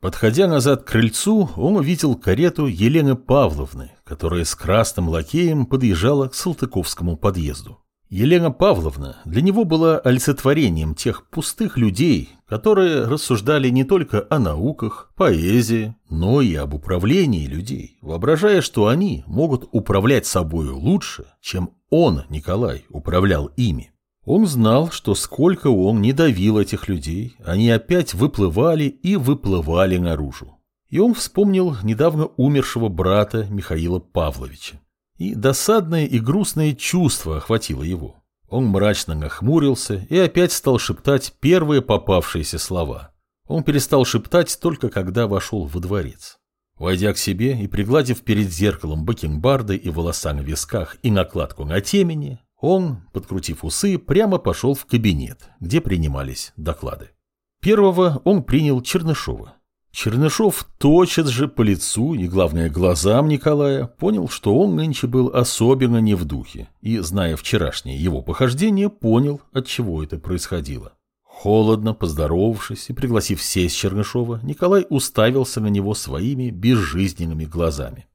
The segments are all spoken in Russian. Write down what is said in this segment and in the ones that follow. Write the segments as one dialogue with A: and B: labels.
A: Подходя назад к крыльцу, он увидел карету Елены Павловны, которая с красным лакеем подъезжала к Салтыковскому подъезду. Елена Павловна для него была олицетворением тех пустых людей, которые рассуждали не только о науках, поэзии, но и об управлении людей, воображая, что они могут управлять собою лучше, чем он, Николай, управлял ими. Он знал, что сколько он не давил этих людей, они опять выплывали и выплывали наружу. И он вспомнил недавно умершего брата Михаила Павловича. И досадное и грустное чувство охватило его. Он мрачно нахмурился и опять стал шептать первые попавшиеся слова. Он перестал шептать только когда вошел во дворец. Войдя к себе и пригладив перед зеркалом бакенбарды и волоса на висках и накладку на темени, он, подкрутив усы, прямо пошел в кабинет, где принимались доклады. Первого он принял Чернышова. Чернышов тотчас же по лицу и, главное, глазам Николая понял, что он нынче был особенно не в духе, и, зная вчерашнее его похождение, понял, от чего это происходило. Холодно, поздоровавшись и пригласив сесть Чернышова, Николай уставился на него своими безжизненными глазами.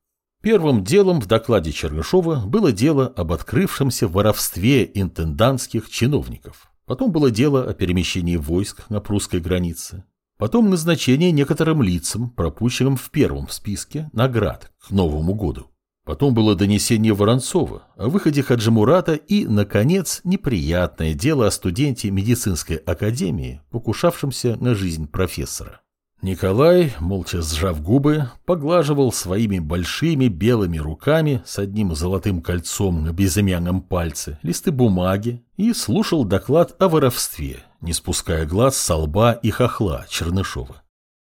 A: Первым делом в докладе Чернышова было дело об открывшемся воровстве интендантских чиновников. Потом было дело о перемещении войск на прусской границе. Потом назначение некоторым лицам, пропущенным в первом списке, наград к Новому году. Потом было донесение Воронцова о выходе Хаджимурата и, наконец, неприятное дело о студенте медицинской академии, покушавшемся на жизнь профессора. Николай, молча сжав губы, поглаживал своими большими белыми руками с одним золотым кольцом на безымянном пальце листы бумаги и слушал доклад о воровстве, не спуская глаз со лба и хохла Чернышова.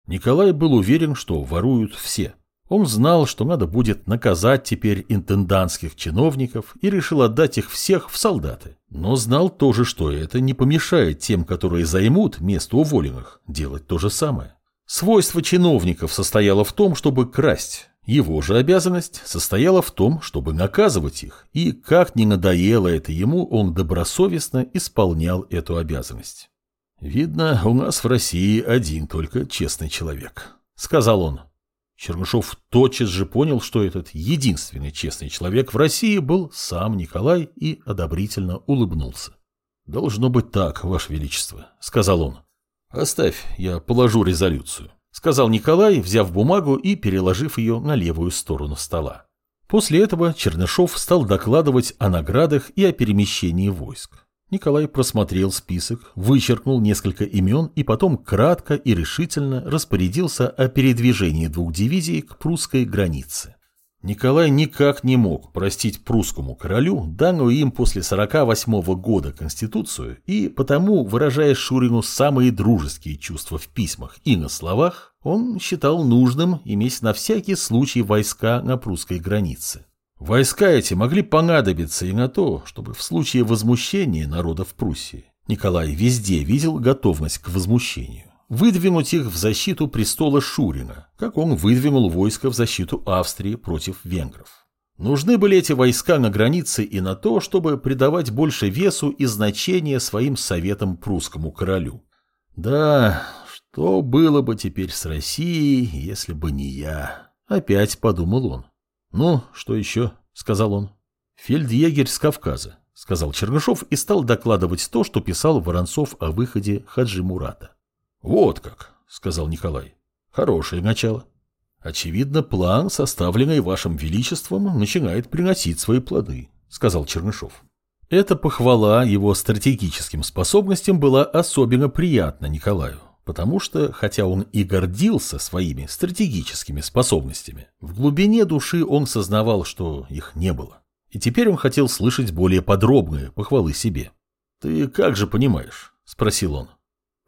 A: Николай был уверен, что воруют все. Он знал, что надо будет наказать теперь интендантских чиновников и решил отдать их всех в солдаты. Но знал тоже, что это не помешает тем, которые займут место уволенных, делать то же самое. Свойство чиновников состояло в том, чтобы красть. Его же обязанность состояла в том, чтобы наказывать их, и как ни надоело это ему, он добросовестно исполнял эту обязанность. «Видно, у нас в России один только честный человек», — сказал он. Чернышов тотчас же понял, что этот единственный честный человек в России был сам Николай и одобрительно улыбнулся. «Должно быть так, Ваше Величество», — сказал он. «Оставь, я положу резолюцию», — сказал Николай, взяв бумагу и переложив ее на левую сторону стола. После этого Чернышов стал докладывать о наградах и о перемещении войск. Николай просмотрел список, вычеркнул несколько имен и потом кратко и решительно распорядился о передвижении двух дивизий к прусской границе. Николай никак не мог простить прусскому королю данную им после 48 года Конституцию, и потому, выражая Шурину самые дружеские чувства в письмах и на словах, он считал нужным иметь на всякий случай войска на прусской границе. Войска эти могли понадобиться и на то, чтобы в случае возмущения народа в Пруссии Николай везде видел готовность к возмущению выдвинуть их в защиту престола Шурина, как он выдвинул войско в защиту Австрии против венгров. Нужны были эти войска на границе и на то, чтобы придавать больше весу и значения своим советам прусскому королю. Да, что было бы теперь с Россией, если бы не я? Опять подумал он. Ну, что еще? Сказал он. Фельдъегерь с Кавказа, сказал Чернышов и стал докладывать то, что писал Воронцов о выходе Хаджи Мурата. «Вот как», — сказал Николай. «Хорошее начало. Очевидно, план, составленный вашим величеством, начинает приносить свои плоды», — сказал Чернышов. Эта похвала его стратегическим способностям была особенно приятна Николаю, потому что, хотя он и гордился своими стратегическими способностями, в глубине души он сознавал, что их не было. И теперь он хотел слышать более подробные похвалы себе. «Ты как же понимаешь?» – спросил он.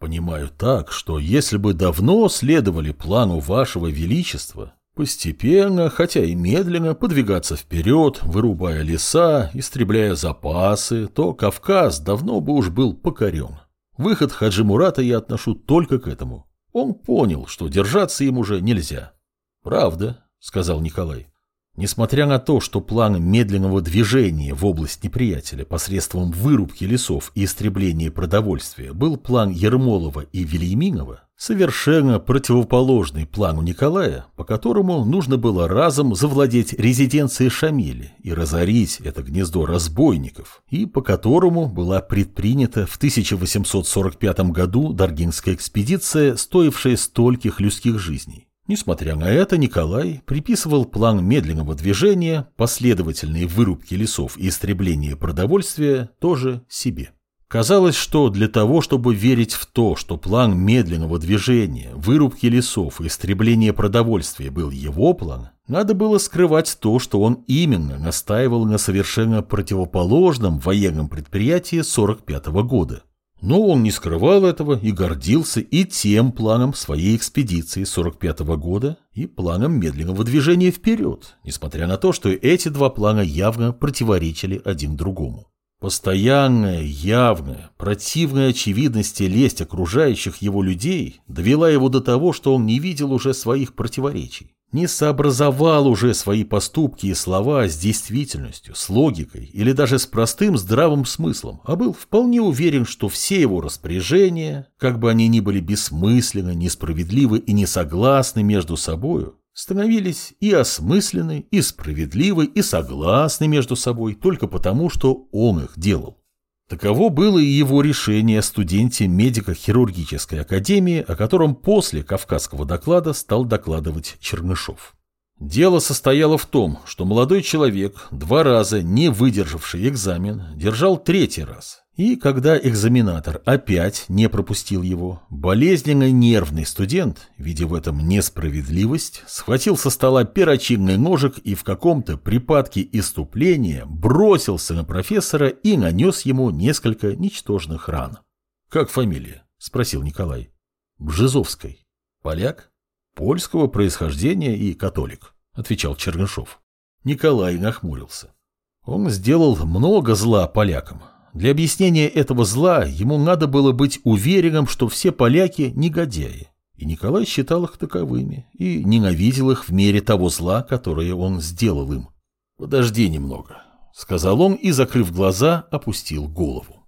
A: Понимаю так, что если бы давно следовали плану вашего величества, постепенно, хотя и медленно, подвигаться вперед, вырубая леса, истребляя запасы, то Кавказ давно бы уж был покорен. Выход Хаджи Мурата я отношу только к этому. Он понял, что держаться им уже нельзя. «Правда», — сказал Николай. Несмотря на то, что план медленного движения в область неприятеля посредством вырубки лесов и истребления продовольствия был план Ермолова и Вильяминова, совершенно противоположный плану Николая, по которому нужно было разом завладеть резиденцией Шамили и разорить это гнездо разбойников, и по которому была предпринята в 1845 году Даргинская экспедиция, стоившая стольких людских жизней. Несмотря на это, Николай приписывал план медленного движения, последовательные вырубки лесов и истребление продовольствия тоже себе. Казалось, что для того, чтобы верить в то, что план медленного движения, вырубки лесов и истребления продовольствия был его план, надо было скрывать то, что он именно настаивал на совершенно противоположном военном предприятии 45 -го года. Но он не скрывал этого и гордился и тем планом своей экспедиции 45 -го года, и планом медленного движения вперед, несмотря на то, что эти два плана явно противоречили один другому. Постоянная, явная, противная очевидности лесть окружающих его людей довела его до того, что он не видел уже своих противоречий не сообразовал уже свои поступки и слова с действительностью, с логикой или даже с простым здравым смыслом, а был вполне уверен, что все его распоряжения, как бы они ни были бессмысленны, несправедливы и не согласны между собою, становились и осмысленны, и справедливы, и согласны между собой только потому, что он их делал. Таково было и его решение о студенте медико-хирургической академии, о котором после Кавказского доклада стал докладывать Чернышов. Дело состояло в том, что молодой человек, два раза не выдержавший экзамен, держал третий раз, и когда экзаменатор опять не пропустил его, болезненно нервный студент, видя в этом несправедливость, схватил со стола перочинный ножик и в каком-то припадке иступления бросился на профессора и нанес ему несколько ничтожных ран. «Как фамилия?» – спросил Николай. «Бжезовской. Поляк? Польского происхождения и католик», – отвечал Чернышов. Николай нахмурился. Он сделал много зла полякам, для объяснения этого зла ему надо было быть уверенным, что все поляки – негодяи. И Николай считал их таковыми и ненавидел их в мере того зла, которое он сделал им. «Подожди немного», – сказал он и, закрыв глаза, опустил голову.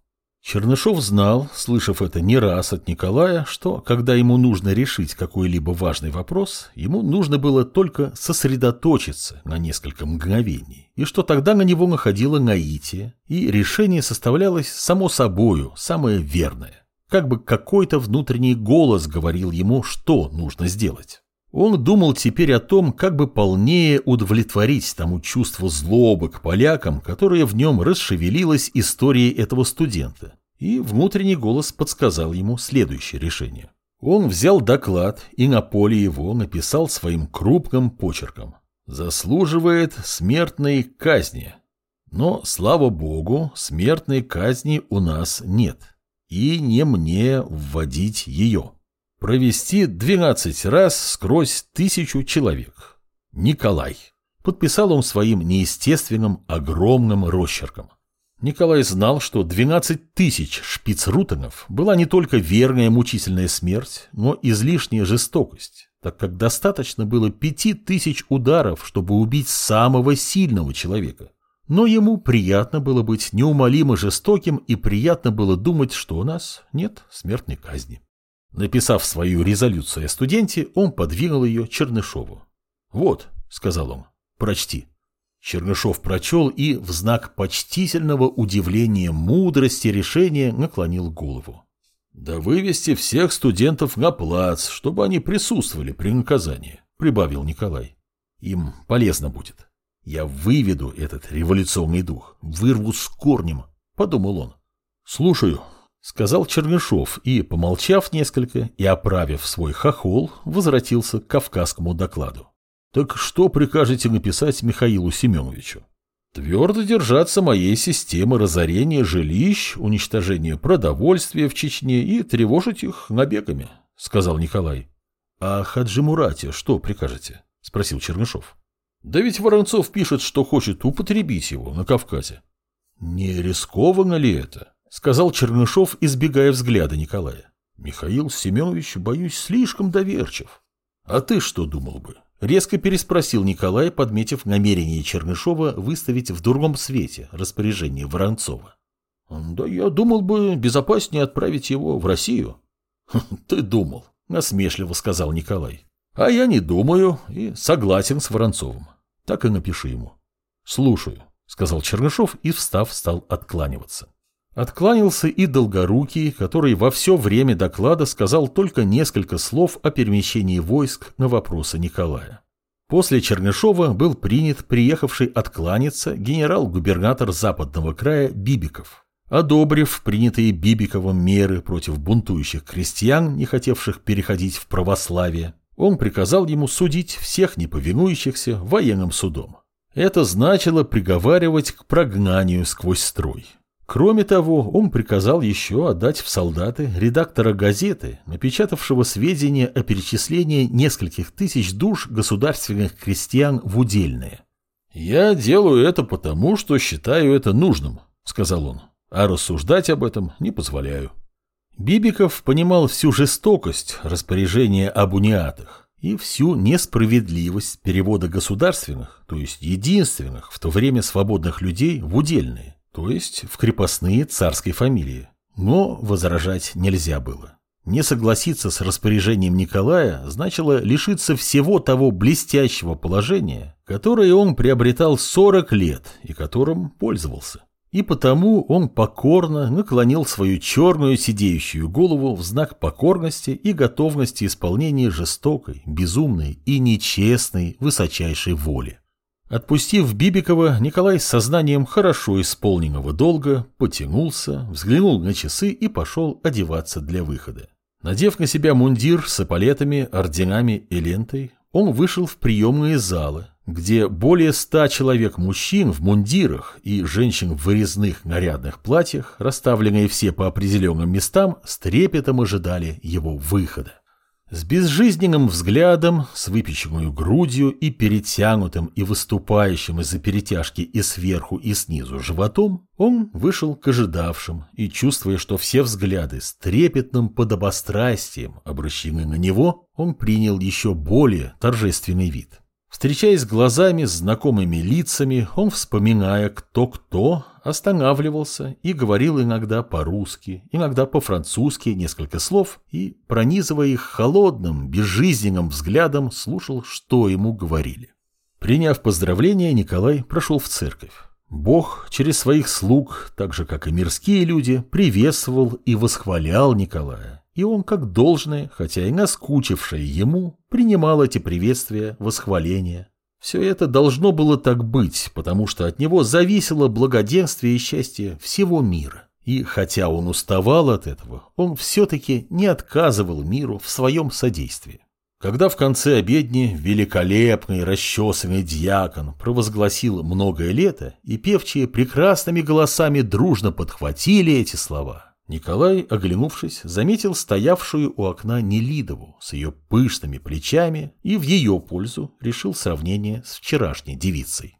A: Чернышов знал, слышав это не раз от Николая, что, когда ему нужно решить какой-либо важный вопрос, ему нужно было только сосредоточиться на несколько мгновений, и что тогда на него находило наитие, и решение составлялось само собою, самое верное. Как бы какой-то внутренний голос говорил ему, что нужно сделать. Он думал теперь о том, как бы полнее удовлетворить тому чувство злобы к полякам, которое в нем расшевелилось историей этого студента. И внутренний голос подсказал ему следующее решение. Он взял доклад и на поле его написал своим крупным почерком. «Заслуживает смертной казни». Но, слава богу, смертной казни у нас нет. И не мне вводить ее провести 12 раз сквозь тысячу человек. Николай. Подписал он своим неестественным огромным росчерком. Николай знал, что 12 тысяч шпицрутенов была не только верная мучительная смерть, но излишняя жестокость, так как достаточно было пяти тысяч ударов, чтобы убить самого сильного человека. Но ему приятно было быть неумолимо жестоким и приятно было думать, что у нас нет смертной казни. Написав свою резолюцию о студенте, он подвинул ее Чернышову. «Вот», — сказал он, — «прочти». Чернышов прочел и в знак почтительного удивления мудрости решения наклонил голову. «Да вывести всех студентов на плац, чтобы они присутствовали при наказании», — прибавил Николай. «Им полезно будет. Я выведу этот революционный дух, вырву с корнем», — подумал он. «Слушаю», Сказал Чернышов и, помолчав несколько и оправив свой хохол, возвратился к кавказскому докладу. «Так что прикажете написать Михаилу Семеновичу?» «Твердо держаться моей системы разорения жилищ, уничтожения продовольствия в Чечне и тревожить их набегами», — сказал Николай. «А Хаджи Мурате что прикажете?» — спросил Чернышов. «Да ведь Воронцов пишет, что хочет употребить его на Кавказе». «Не рискованно ли это?» Сказал Чернышов, избегая взгляда Николая. Михаил Семенович, боюсь, слишком доверчив. А ты что думал бы? Резко переспросил Николай, подметив намерение Чернышова выставить в другом свете распоряжение Воронцова. Да я думал бы безопаснее отправить его в Россию. Ты думал, насмешливо сказал Николай. А я не думаю и согласен с Воронцовым. Так и напиши ему. Слушаю, сказал Чернышов и, встав, стал откланиваться. Откланялся и Долгорукий, который во все время доклада сказал только несколько слов о перемещении войск на вопросы Николая. После Чернышова был принят приехавший откланяться генерал-губернатор западного края Бибиков. Одобрив принятые Бибиковым меры против бунтующих крестьян, не хотевших переходить в православие, он приказал ему судить всех неповинующихся военным судом. Это значило приговаривать к прогнанию сквозь строй. Кроме того, он приказал еще отдать в солдаты редактора газеты, напечатавшего сведения о перечислении нескольких тысяч душ государственных крестьян в удельные. «Я делаю это потому, что считаю это нужным», — сказал он, — «а рассуждать об этом не позволяю». Бибиков понимал всю жестокость распоряжения об униатах и всю несправедливость перевода государственных, то есть единственных в то время свободных людей, в удельные, то есть в крепостные царской фамилии. Но возражать нельзя было. Не согласиться с распоряжением Николая значило лишиться всего того блестящего положения, которое он приобретал 40 лет и которым пользовался. И потому он покорно наклонил свою черную сидеющую голову в знак покорности и готовности исполнения жестокой, безумной и нечестной высочайшей воли. Отпустив Бибикова, Николай с сознанием хорошо исполненного долга потянулся, взглянул на часы и пошел одеваться для выхода. Надев на себя мундир с эполетами, орденами и лентой, он вышел в приемные залы, где более ста человек мужчин в мундирах и женщин в вырезных нарядных платьях, расставленные все по определенным местам, с трепетом ожидали его выхода. С безжизненным взглядом, с выпеченной грудью и перетянутым и выступающим из-за перетяжки и сверху, и снизу животом, он вышел к ожидавшим и, чувствуя, что все взгляды с трепетным подобострастием обращены на него, он принял еще более торжественный вид. Встречаясь глазами с знакомыми лицами, он, вспоминая кто-кто, останавливался и говорил иногда по-русски, иногда по-французски несколько слов и, пронизывая их холодным, безжизненным взглядом, слушал, что ему говорили. Приняв поздравления, Николай прошел в церковь. Бог через своих слуг, так же как и мирские люди, приветствовал и восхвалял Николая, и он, как должное, хотя и наскучившее ему, принимал эти приветствия, восхваления. Все это должно было так быть, потому что от него зависело благоденствие и счастье всего мира. И хотя он уставал от этого, он все-таки не отказывал миру в своем содействии. Когда в конце обедни великолепный расчесанный дьякон провозгласил многое лето, и певчие прекрасными голосами дружно подхватили эти слова – Николай, оглянувшись, заметил стоявшую у окна Нелидову с ее пышными плечами и в ее пользу решил сравнение с вчерашней девицей.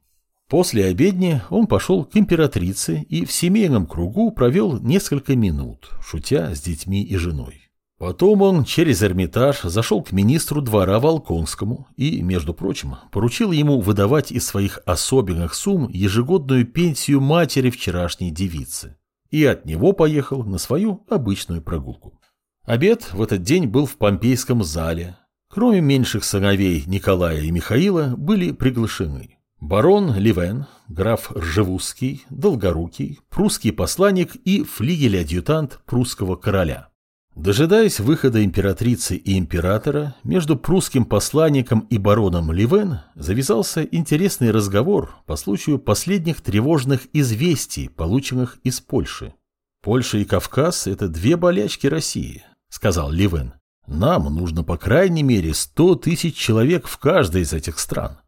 A: После обедни он пошел к императрице и в семейном кругу провел несколько минут, шутя с детьми и женой. Потом он через Эрмитаж зашел к министру двора Волконскому и, между прочим, поручил ему выдавать из своих особенных сумм ежегодную пенсию матери вчерашней девицы и от него поехал на свою обычную прогулку. Обед в этот день был в Помпейском зале. Кроме меньших сыновей Николая и Михаила были приглашены барон Ливен, граф Ржевузский, Долгорукий, прусский посланник и флигель-адъютант прусского короля. Дожидаясь выхода императрицы и императора, между прусским посланником и бароном Ливен завязался интересный разговор по случаю последних тревожных известий, полученных из Польши. «Польша и Кавказ – это две болячки России», – сказал Ливен. «Нам нужно по крайней мере 100 тысяч человек в каждой из этих стран».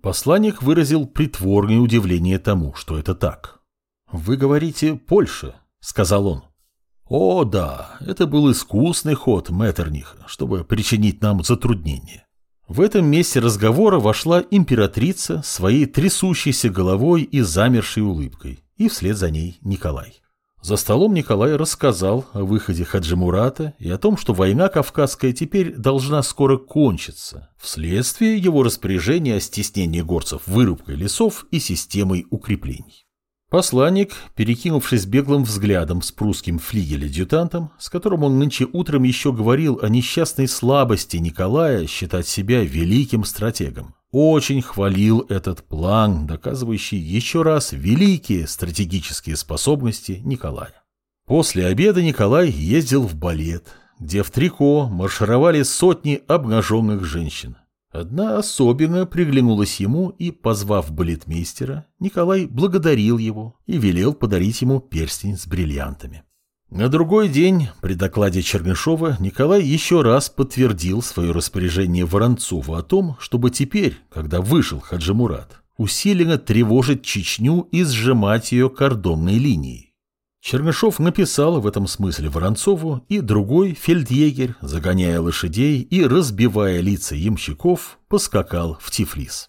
A: Посланник выразил притворное удивление тому, что это так. «Вы говорите «Польша», – сказал он. О, да, это был искусный ход Меттерниха, чтобы причинить нам затруднение. В этом месте разговора вошла императрица своей трясущейся головой и замершей улыбкой, и вслед за ней Николай. За столом Николай рассказал о выходе Хаджимурата и о том, что война Кавказская теперь должна скоро кончиться, вследствие его распоряжения о стеснении горцев вырубкой лесов и системой укреплений. Посланник, перекинувшись беглым взглядом с прусским флигель-адъютантом, с которым он нынче утром еще говорил о несчастной слабости Николая считать себя великим стратегом, очень хвалил этот план, доказывающий еще раз великие стратегические способности Николая. После обеда Николай ездил в балет, где в трико маршировали сотни обнаженных женщин. Одна особенно приглянулась ему и, позвав балетмейстера, Николай благодарил его и велел подарить ему перстень с бриллиантами. На другой день при докладе Чернышова Николай еще раз подтвердил свое распоряжение Воронцову о том, чтобы теперь, когда вышел Хаджи Мурат, усиленно тревожить Чечню и сжимать ее кордонной линией. Чернышов написал в этом смысле Воронцову, и другой фельдъегерь, загоняя лошадей и разбивая лица ямщиков, поскакал в Тифлис.